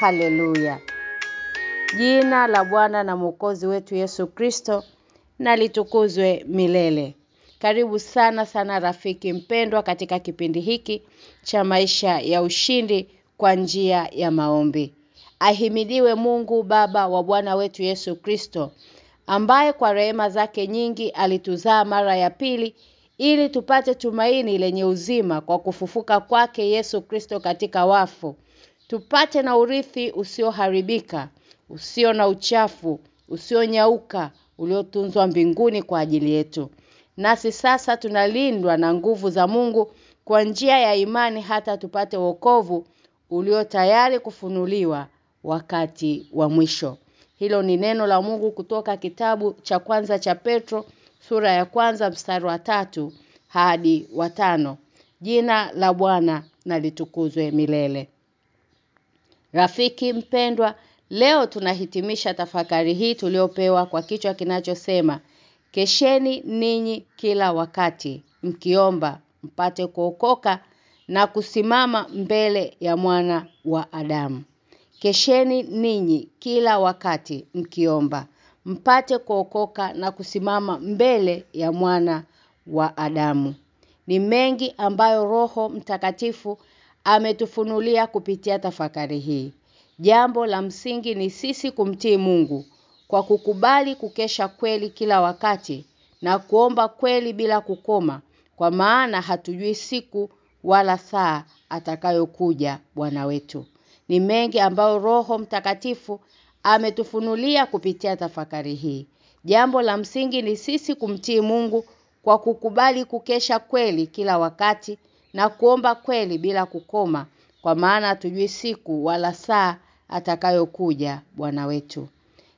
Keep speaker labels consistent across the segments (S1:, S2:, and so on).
S1: Haleluya. Jina la Bwana na Mwokozi wetu Yesu Kristo na litukuzwe milele. Karibu sana sana rafiki mpendwa katika kipindi hiki cha maisha ya ushindi kwa njia ya maombi. Ahimidiwe Mungu Baba wa Bwana wetu Yesu Kristo ambaye kwa rehema zake nyingi alituzaa mara ya pili ili tupate tumaini lenye uzima kwa kufufuka kwake Yesu Kristo katika wafu. Tupate na urithi usioharibika, usio na uchafu, usionyauka, uliotunzwa mbinguni kwa ajili yetu. Nasi sasa tunalindwa na nguvu za Mungu kwa njia ya imani hata tupate wokovu ulio tayari kufunuliwa wakati wa mwisho. Hilo ni neno la Mungu kutoka kitabu cha kwanza cha Petro sura ya kwanza mstari wa tatu hadi wa tano. Jina la Bwana na litukuzwe milele. Rafiki mpendwa, leo tunahitimisha tafakari hii tuliopewa kwa kichwa kinachosema Kesheni ninyi kila wakati mkiomba mpate kuokoka na kusimama mbele ya mwana wa Adamu. Kesheni ninyi kila wakati mkiomba mpate kuokoka na kusimama mbele ya mwana wa Adamu. Ni mengi ambayo Roho Mtakatifu ametufunulia kupitia tafakari hii. Jambo la msingi ni sisi kumtii Mungu kwa kukubali kukesha kweli kila wakati na kuomba kweli bila kukoma kwa maana hatujui siku wala saa atakayokuja Bwana wetu. Ni mengi ambayo Roho Mtakatifu ametufunulia kupitia tafakari hii. Jambo la msingi ni sisi kumtii Mungu kwa kukubali kukesha kweli kila wakati na kuomba kweli bila kukoma kwa maana hatujui siku wala saa atakayokuja Bwana wetu.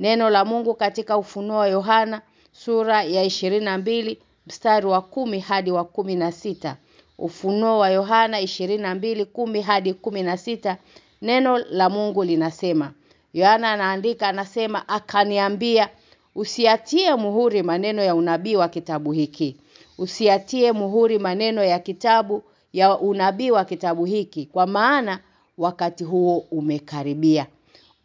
S1: Neno la Mungu katika ufunuo wa Yohana sura ya 22 mstari wa kumi hadi wa kumi na sita. Ufunuo wa Yohana 22:10 hadi 16 neno la Mungu linasema. Yohana anaandika anasema akaniambia usiatie muhuri maneno ya unabii wa kitabu hiki. Usiatie muhuri maneno ya kitabu ya unabii wa kitabu hiki kwa maana wakati huo umekaribia.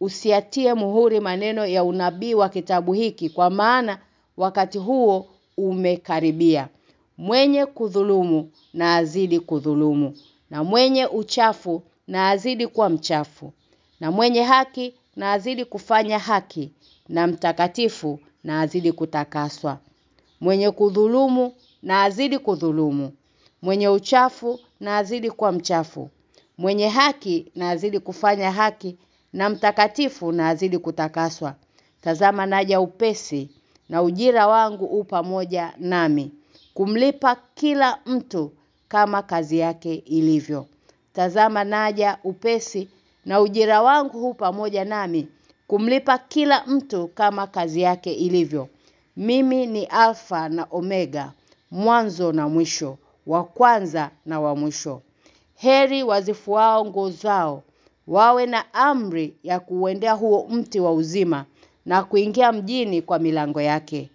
S1: Usiatie muhuri maneno ya unabii wa kitabu hiki kwa maana wakati huo umekaribia. Mwenye kudhulumu na azidi kudhulumu na mwenye uchafu na azidi kuwa mchafu na mwenye haki na azidi kufanya haki na mtakatifu na azidi kutakaswa. Mwenye kudhulumu na azidi kudhulumu mwenye uchafu na azidi kuwa mchafu. Mwenye haki na azidi kufanya haki na mtakatifu na azidi kutakaswa. Tazama naja upesi na ujira wangu u pamoja nami kumlipa kila mtu kama kazi yake ilivyo. Tazama naja upesi na ujira wangu hu pamoja nami kumlipa kila mtu kama kazi yake ilivyo. Mimi ni alfa na omega mwanzo na mwisho wa kwanza na wa mwisho. Heri wazifuao nguo zao wawe na amri ya kuuendea huo mti wa uzima na kuingia mjini kwa milango yake.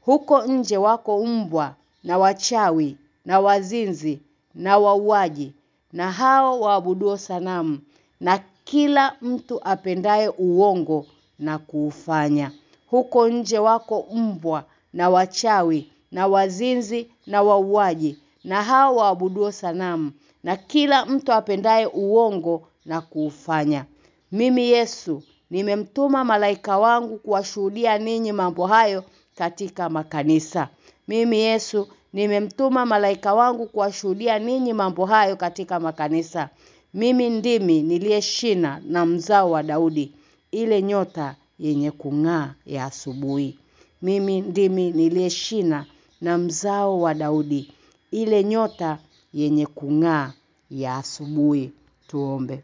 S1: Huko nje wako mbwa na wachawi na wazinzi na wauaji na hao waabuduo sanamu na kila mtu apendaye uongo na kuufanya. Huko nje wako mbwa na wachawi na wazinzi na wauaji na hao waabuduo sanamu na kila mtu apendaye uongo na kuufanya. Mimi Yesu nimemtuma malaika wangu kuwashuhudia ninyi mambo hayo katika makanisa. Mimi Yesu nimemtuma malaika wangu kuwashuhudia ninyi mambo hayo katika makanisa. Mimi ndimi niliyeshina na mzao wa Daudi ile nyota yenye kung'aa ya asubuhi. Mimi ndimi niliyeshina na mzao wa Daudi ile nyota yenye kung'aa ya asubuhi. Tuombe.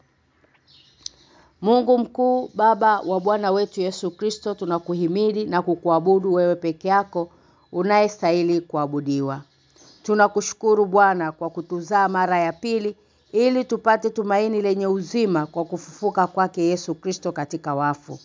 S1: Mungu mkuu baba wa Bwana wetu Yesu Kristo tunakuhimili na kukuabudu wewe peke yako unayestahili kuabudiwa. Tunakushukuru Bwana kwa kutuzaa mara ya pili ili tupate tumaini lenye uzima kwa kufufuka kwake Yesu Kristo katika wafu.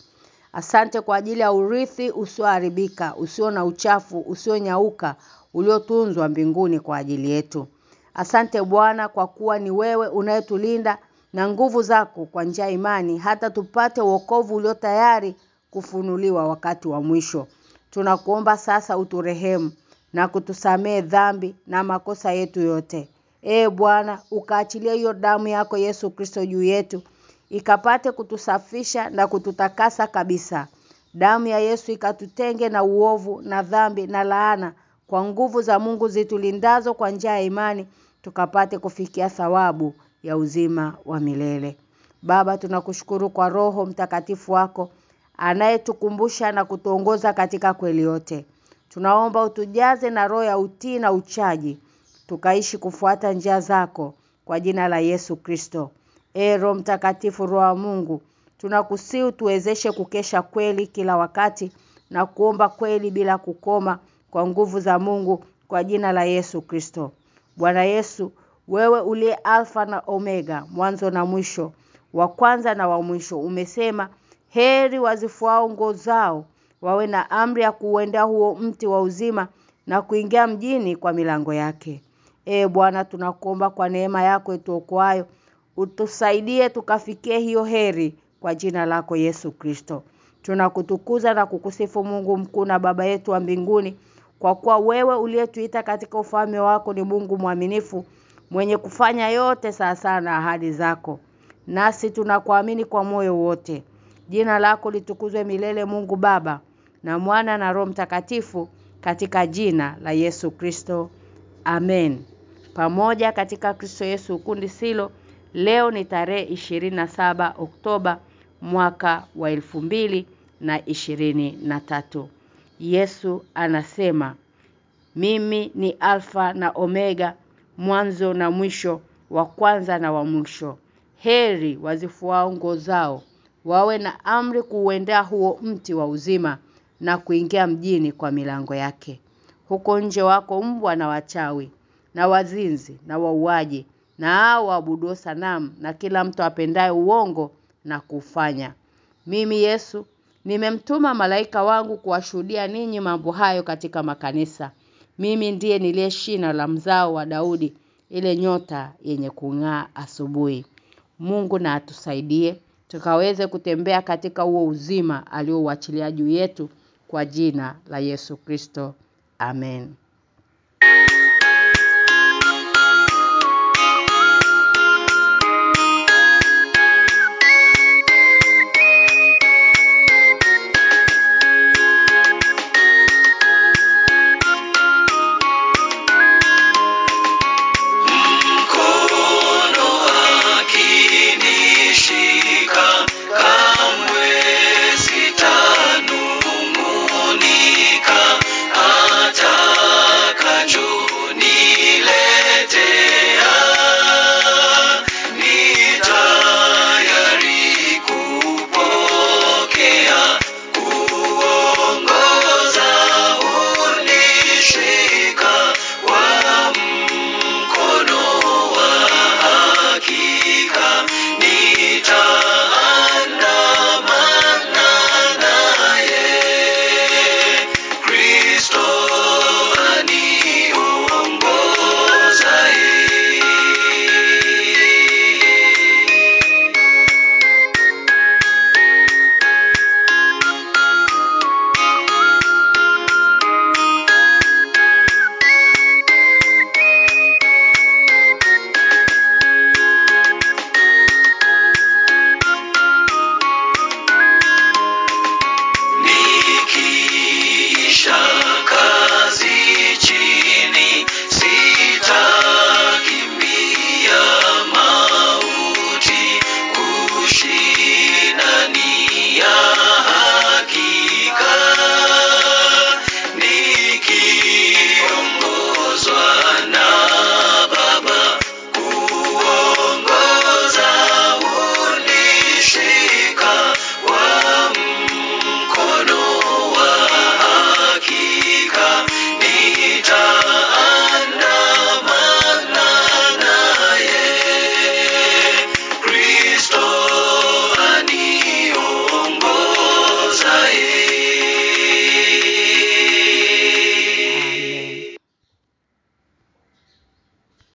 S1: Asante kwa ajili ya urithi usioharibika, usio na uchafu, usionyauka, uliotunzwa mbinguni kwa ajili yetu. Asante Bwana kwa kuwa ni wewe unayetulinda na nguvu zako kwa njia imani hata tupate wokovu ulio tayari kufunuliwa wakati wa mwisho. Tunakuomba sasa uturehemu na kutusamee dhambi na makosa yetu yote. E Bwana, ukaachilia hiyo damu yako Yesu Kristo juu yetu ikapate kutusafisha na kututakasa kabisa. Damu ya Yesu ikatutenge na uovu na dhambi na laana kwa nguvu za Mungu zitulindazo kwa njia ya imani tukapate kufikia thawabu ya uzima wa milele. Baba tunakushukuru kwa roho mtakatifu wako anayetukumbusha na kutuongoza katika kweli yote. Tunaomba utujaze na roho ya utii na uchaji tukaishi kufuata njia zako kwa jina la Yesu Kristo. E roho mtakatifu roho wa Mungu tunakusiu tuwezeshe kukesha kweli kila wakati na kuomba kweli bila kukoma kwa nguvu za Mungu kwa jina la Yesu Kristo. Bwana Yesu, wewe uliye alfa na omega, mwanzo na mwisho, wa kwanza na wa mwisho, umesema heri wazifuao ngo zao wawe na amri ya kuuendea huo mti wa uzima na kuingia mjini kwa milango yake. E Bwana tunakuomba kwa neema yako ituokoayo utusaidie tukafikie hiyo heri kwa jina lako Yesu Kristo. Tunakutukuza na kukusifu Mungu mkuu na baba yetu wa mbinguni kwa kuwa wewe uliyetuita katika ufalme wako ni Mungu mwaminifu mwenye kufanya yote sawa na ahadi zako. Nasi tunakuamini kwa moyo wote. Jina lako litukuzwe milele Mungu Baba na Mwana na Roho Mtakatifu katika jina la Yesu Kristo. Amen. Pamoja katika Kristo Yesu kundi silo leo ni tarehe 27 Oktoba mwaka wa elfu mbili na ishirini na tatu. Yesu anasema mimi ni alfa na omega mwanzo na mwisho wa kwanza na wa mwisho. Heri wazifuao nguo zao wawe na amri kuuendea huo mti wa uzima na kuingia mjini kwa milango yake. Huko nje wako mbwa na wachawi na wazinzi na wauaji na hao sanamu na kila mtu apendaye uongo na kufanya. Mimi Yesu nimemtuma malaika wangu kuwashuhudia ninyi mambo hayo katika makanisa. Mimi ndiye niliye shina la mzao wa Daudi ile nyota yenye kung'aa asubuhi. Mungu na atusaidie tukaweze kutembea katika huo uzima aliouachilia juu yetu kwa jina la Yesu Kristo. Amen.